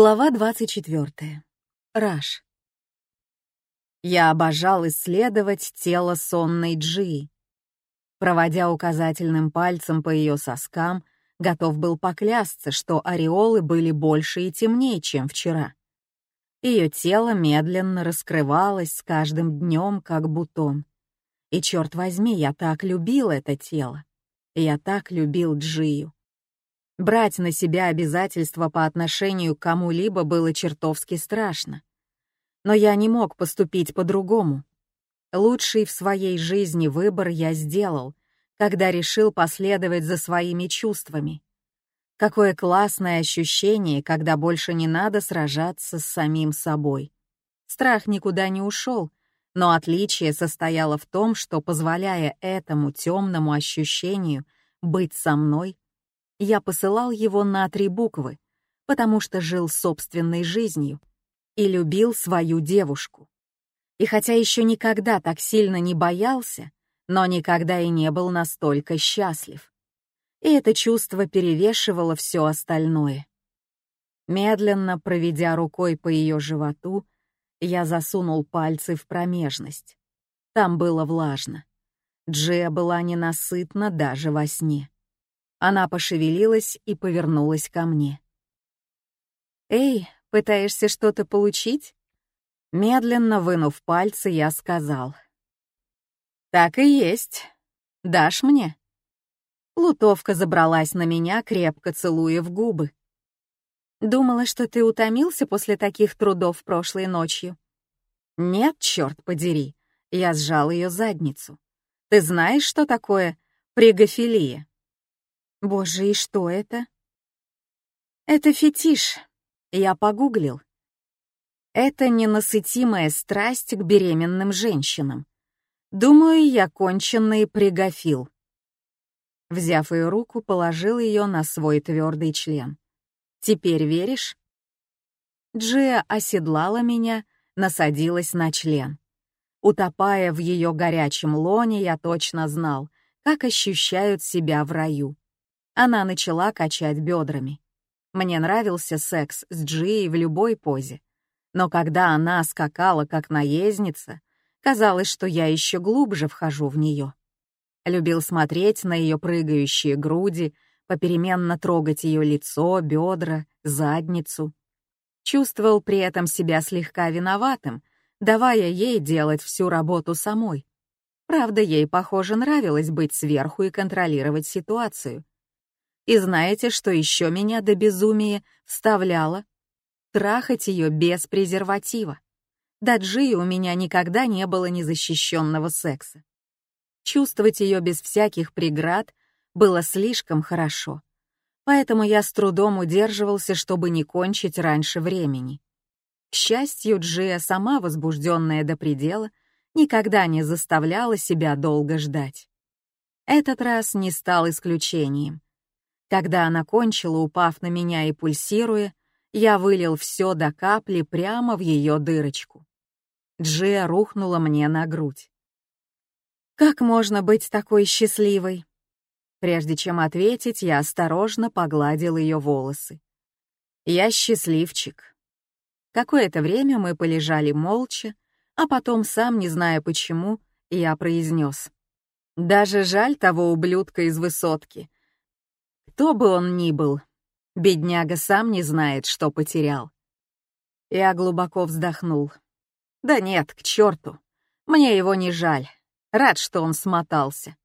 Глава 24. Раш. Я обожал исследовать тело сонной Джи. Проводя указательным пальцем по ее соскам, готов был поклясться, что ореолы были больше и темнее, чем вчера. Ее тело медленно раскрывалось с каждым днем, как бутон. И черт возьми, я так любил это тело. Я так любил Джию. Брать на себя обязательства по отношению к кому-либо было чертовски страшно. Но я не мог поступить по-другому. Лучший в своей жизни выбор я сделал, когда решил последовать за своими чувствами. Какое классное ощущение, когда больше не надо сражаться с самим собой. Страх никуда не ушел, но отличие состояло в том, что, позволяя этому темному ощущению быть со мной, я посылал его на три буквы, потому что жил собственной жизнью и любил свою девушку. И хотя еще никогда так сильно не боялся, но никогда и не был настолько счастлив. И это чувство перевешивало все остальное. Медленно проведя рукой по ее животу, я засунул пальцы в промежность. Там было влажно. Джия была ненасытна даже во сне. Она пошевелилась и повернулась ко мне. «Эй, пытаешься что-то получить?» Медленно вынув пальцы, я сказал. «Так и есть. Дашь мне?» Лутовка забралась на меня, крепко целуя в губы. «Думала, что ты утомился после таких трудов прошлой ночью?» «Нет, черт подери!» Я сжал ее задницу. «Ты знаешь, что такое пригофилия?» Боже, и что это? Это фетиш. Я погуглил. Это ненасытимая страсть к беременным женщинам. Думаю, я конченный пригофил. Взяв ее руку, положил ее на свой твердый член. «Теперь веришь?» Джия оседлала меня, насадилась на член. Утопая в ее горячем лоне, я точно знал, как ощущают себя в раю. Она начала качать бедрами. Мне нравился секс с Джией в любой позе. Но когда она скакала как наездница, казалось, что я еще глубже вхожу в нее. Любил смотреть на ее прыгающие груди, попеременно трогать ее лицо, бедра, задницу. Чувствовал при этом себя слегка виноватым, давая ей делать всю работу самой. Правда, ей, похоже, нравилось быть сверху и контролировать ситуацию. И знаете, что еще меня до безумия вставляло? Трахать ее без презерватива. До Джи у меня никогда не было незащищенного секса. Чувствовать ее без всяких преград было слишком хорошо. Поэтому я с трудом удерживался, чтобы не кончить раньше времени. К счастью, Джия, сама возбужденная до предела, никогда не заставляла себя долго ждать. Этот раз не стал исключением. Когда она кончила, упав на меня и пульсируя, я вылил все до капли прямо в ее дырочку. Джия рухнула мне на грудь. «Как можно быть такой счастливой?» Прежде чем ответить, я осторожно погладил ее волосы. «Я счастливчик». Какое-то время мы полежали молча, а потом, сам не зная почему, я произнес. «Даже жаль того ублюдка из высотки, кто бы он ни был, бедняга сам не знает, что потерял. Я глубоко вздохнул. Да нет, к черту. Мне его не жаль. Рад, что он смотался.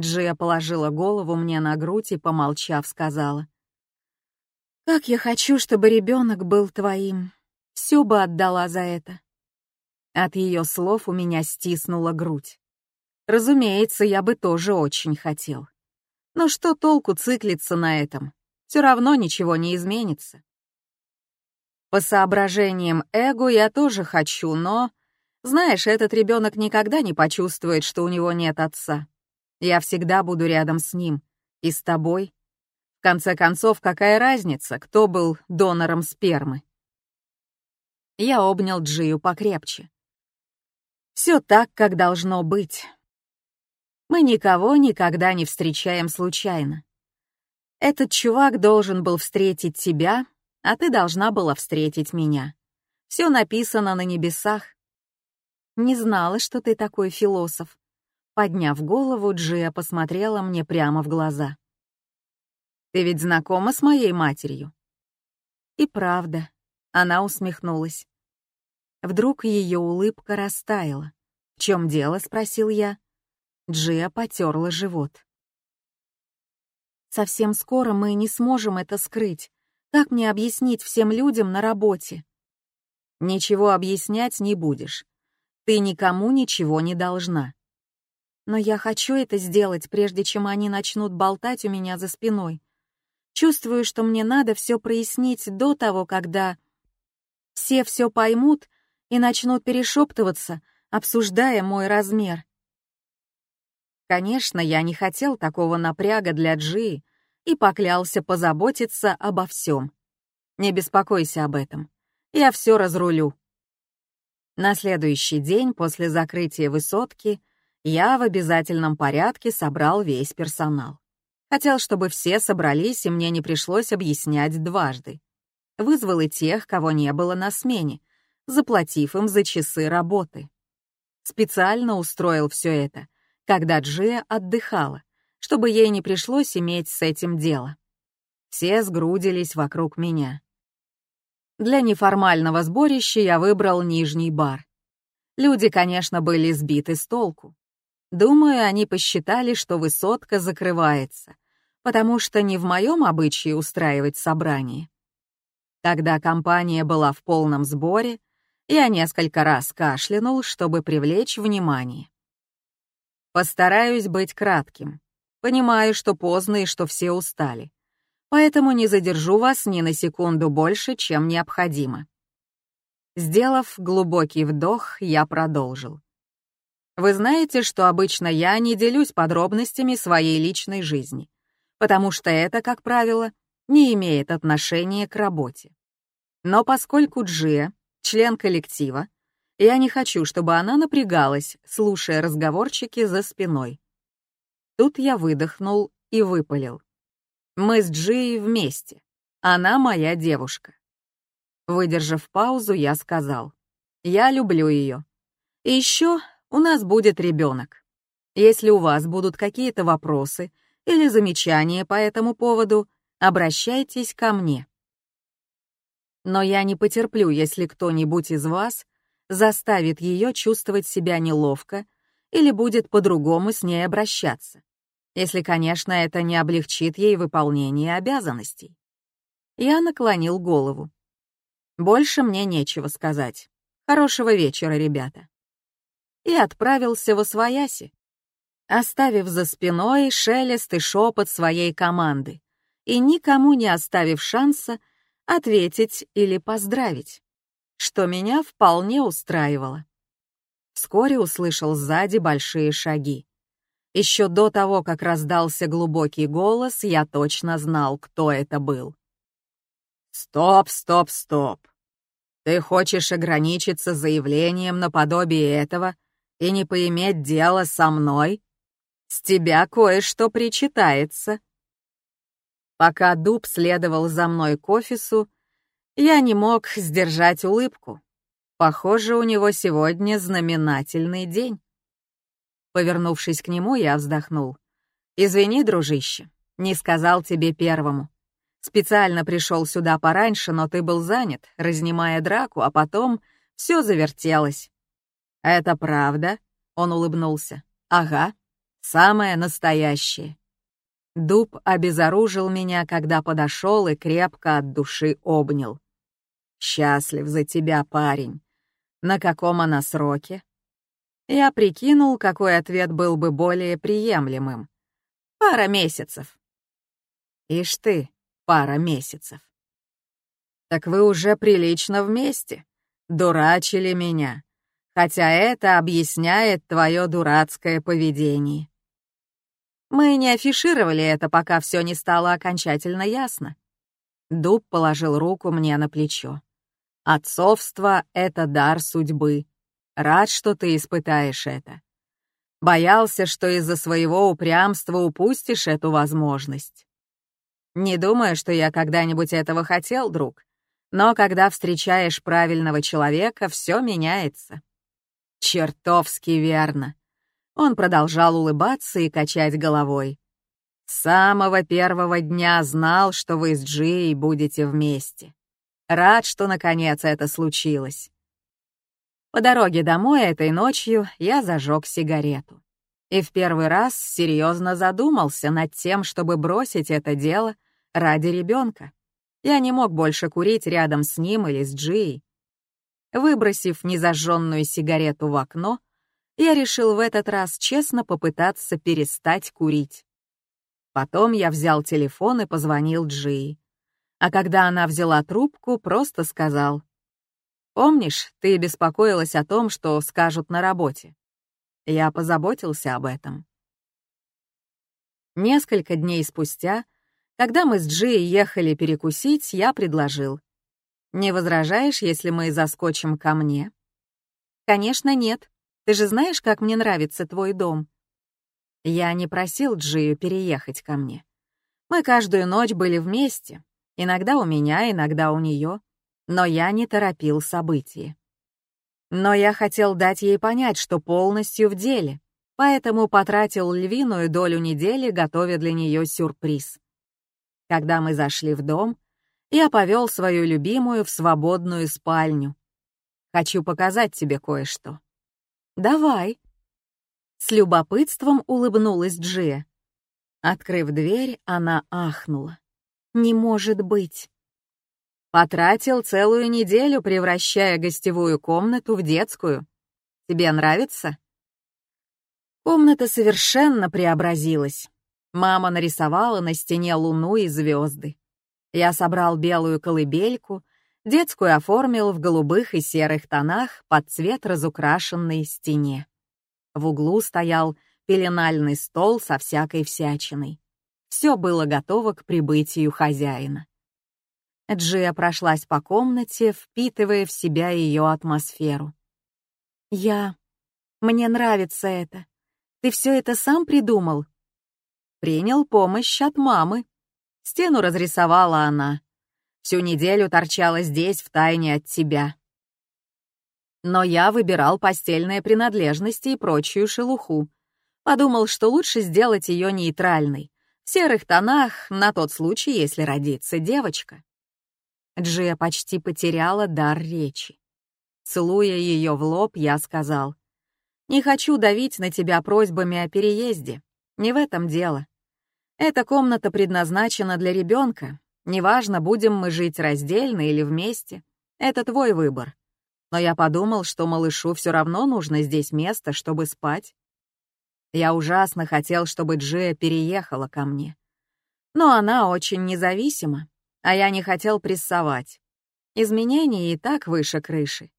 Джия положила голову мне на грудь и, помолчав, сказала. «Как я хочу, чтобы ребенок был твоим. Все бы отдала за это». От ее слов у меня стиснула грудь. Разумеется, я бы тоже очень хотел. Но что толку циклиться на этом? Все равно ничего не изменится. По соображениям эго я тоже хочу, но... Знаешь, этот ребенок никогда не почувствует, что у него нет отца. Я всегда буду рядом с ним. И с тобой. В конце концов, какая разница, кто был донором спермы? Я обнял Джию покрепче. Все так, как должно быть. Мы никого никогда не встречаем случайно. Этот чувак должен был встретить тебя, а ты должна была встретить меня. Все написано на небесах. Не знала, что ты такой философ. Подняв голову, Джия посмотрела мне прямо в глаза. Ты ведь знакома с моей матерью? И правда, она усмехнулась. Вдруг ее улыбка растаяла. «В чем дело?» — спросил я. Джия потерла живот. «Совсем скоро мы не сможем это скрыть. Как мне объяснить всем людям на работе?» «Ничего объяснять не будешь. Ты никому ничего не должна. Но я хочу это сделать, прежде чем они начнут болтать у меня за спиной. Чувствую, что мне надо все прояснить до того, когда все все поймут и начнут перешептываться, обсуждая мой размер. Конечно, я не хотел такого напряга для Джи и поклялся позаботиться обо всем. Не беспокойся об этом. Я все разрулю. На следующий день после закрытия высотки я в обязательном порядке собрал весь персонал. Хотел, чтобы все собрались, и мне не пришлось объяснять дважды. Вызвал и тех, кого не было на смене, заплатив им за часы работы. Специально устроил все это, когда Джия отдыхала, чтобы ей не пришлось иметь с этим дело. Все сгрудились вокруг меня. Для неформального сборища я выбрал нижний бар. Люди, конечно, были сбиты с толку. Думаю, они посчитали, что высотка закрывается, потому что не в моем обычае устраивать собрание. Когда компания была в полном сборе, я несколько раз кашлянул, чтобы привлечь внимание. Постараюсь быть кратким. Понимаю, что поздно и что все устали. Поэтому не задержу вас ни на секунду больше, чем необходимо. Сделав глубокий вдох, я продолжил. Вы знаете, что обычно я не делюсь подробностями своей личной жизни, потому что это, как правило, не имеет отношения к работе. Но поскольку Джия член коллектива, я не хочу, чтобы она напрягалась, слушая разговорчики за спиной. Тут я выдохнул и выпалил. Мы с Джией вместе. Она моя девушка. Выдержав паузу, я сказал. Я люблю ее. И еще у нас будет ребенок. Если у вас будут какие-то вопросы или замечания по этому поводу, обращайтесь ко мне. Но я не потерплю, если кто-нибудь из вас заставит ее чувствовать себя неловко или будет по-другому с ней обращаться, если, конечно, это не облегчит ей выполнение обязанностей. Я наклонил голову. Больше мне нечего сказать. Хорошего вечера, ребята. И отправился в Освояси, оставив за спиной шелест и шепот своей команды и никому не оставив шанса ответить или поздравить, что меня вполне устраивало. Вскоре услышал сзади большие шаги. Еще до того, как раздался глубокий голос, я точно знал, кто это был. «Стоп, стоп, стоп! Ты хочешь ограничиться заявлением наподобие этого и не поиметь дело со мной? С тебя кое-что причитается». Пока дуб следовал за мной к офису, я не мог сдержать улыбку. Похоже, у него сегодня знаменательный день. Повернувшись к нему, я вздохнул. «Извини, дружище, не сказал тебе первому. Специально пришел сюда пораньше, но ты был занят, разнимая драку, а потом все завертелось». «Это правда?» — он улыбнулся. «Ага, самое настоящее. Дуб обезоружил меня, когда подошел и крепко от души обнял. «Счастлив за тебя, парень. На каком она сроке?» Я прикинул, какой ответ был бы более приемлемым. «Пара месяцев». «Ишь ты, пара месяцев». «Так вы уже прилично вместе. Дурачили меня. Хотя это объясняет твое дурацкое поведение». Мы не афишировали это, пока все не стало окончательно ясно. Дуб положил руку мне на плечо. Отцовство — это дар судьбы. Рад, что ты испытаешь это. Боялся, что из-за своего упрямства упустишь эту возможность. Не думаю, что я когда-нибудь этого хотел, друг, Но когда встречаешь правильного человека, все меняется. Чертовски верно. Он продолжал улыбаться и качать головой. С самого первого дня знал, что вы с Джией будете вместе. Рад, что наконец это случилось. По дороге домой этой ночью я зажег сигарету. И в первый раз серьезно задумался над тем, чтобы бросить это дело ради ребенка. Я не мог больше курить рядом с ним или с Джией. Выбросив незажженную сигарету в окно, я решил в этот раз честно попытаться перестать курить. Потом я взял телефон и позвонил Джии. А когда она взяла трубку, просто сказал. «Помнишь, ты беспокоилась о том, что скажут на работе? Я позаботился об этом». Несколько дней спустя когда мы с Джи ехали перекусить, я предложил. «Не возражаешь, если мы заскочим ко мне?» «Конечно, нет. Ты же знаешь, как мне нравится твой дом». Я не просил Джию переехать ко мне. Мы каждую ночь были вместе, иногда у меня, иногда у нее, но я не торопил события. Но я хотел дать ей понять, что полностью в деле, поэтому потратил львиную долю недели, готовя для нее сюрприз. Когда мы зашли в дом, я повел свою любимую в свободную спальню. Хочу показать тебе кое-что. Давай. С любопытством улыбнулась Джия. Открыв дверь, она ахнула. Не может быть. Потратил целую неделю, превращая гостевую комнату в детскую. Тебе нравится? Комната совершенно преобразилась. Мама нарисовала на стене луну и звезды. Я собрал белую колыбельку, детскую оформил в голубых и серых тонах под цвет разукрашенной стене. В углу стоял пеленальный стол со всякой всячиной. Все было готово к прибытию хозяина. Джия прошлась по комнате, впитывая в себя ее атмосферу. «Я... Мне нравится это. Ты все это сам придумал?» Принял помощь от мамы. Стену разрисовала она. Всю неделю торчала здесь, в тайне от тебя. Но я выбирал постельные принадлежности и прочую шелуху. Подумал, что лучше сделать ее нейтральной, серых тонах, на тот случай, если родится девочка. Джия почти потеряла дар речи. Целуя ее в лоб, я сказал, «Не хочу давить на тебя просьбами о переезде. Не в этом дело. Эта комната предназначена для ребенка. Неважно, будем мы жить раздельно или вместе. Это твой выбор. Но я подумал, что малышу все равно нужно здесь место, чтобы спать. Я ужасно хотел, чтобы Джия переехала ко мне. Но она очень независима, а я не хотел прессовать. Изменения и так выше крыши.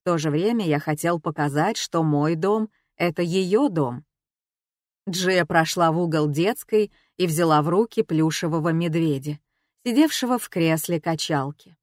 В то же время я хотел показать, что мой дом — это ее дом. Джия прошла в угол детской и взяла в руки плюшевого медведя, сидевшего в кресле качалки.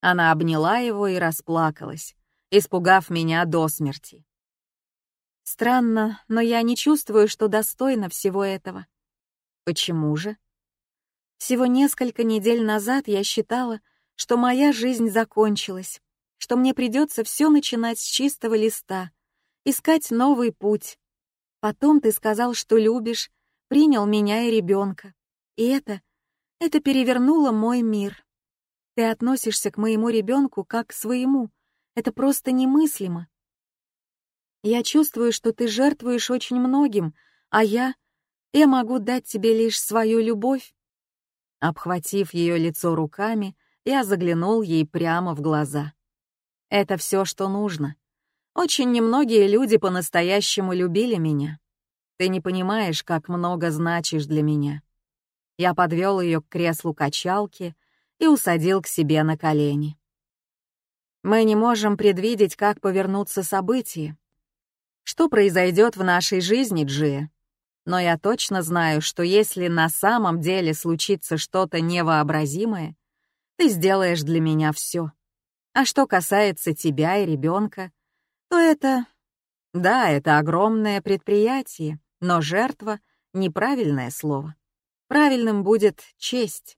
Она обняла его и расплакалась, испугав меня до смерти. Странно, но я не чувствую, что достойна всего этого. Почему же? Всего несколько недель назад я считала, что моя жизнь закончилась, что мне придется все начинать с чистого листа, искать новый путь, Потом ты сказал, что любишь, принял меня и ребенка. И это, это перевернуло мой мир. Ты относишься к моему ребенку как к своему. Это просто немыслимо. Я чувствую, что ты жертвуешь очень многим, а я... Я могу дать тебе лишь свою любовь. Обхватив ее лицо руками, я заглянул ей прямо в глаза. Это все, что нужно. Очень немногие люди по-настоящему любили меня. Ты не понимаешь, как много значишь для меня. Я подвел ее к креслу качалки и усадил к себе на колени. Мы не можем предвидеть, как повернутся события. Что произойдет в нашей жизни, Джия? Но я точно знаю, что если на самом деле случится что-то невообразимое, ты сделаешь для меня все. А что касается тебя и ребенка, то это... Да, это огромное предприятие, но жертва — неправильное слово. Правильным будет честь.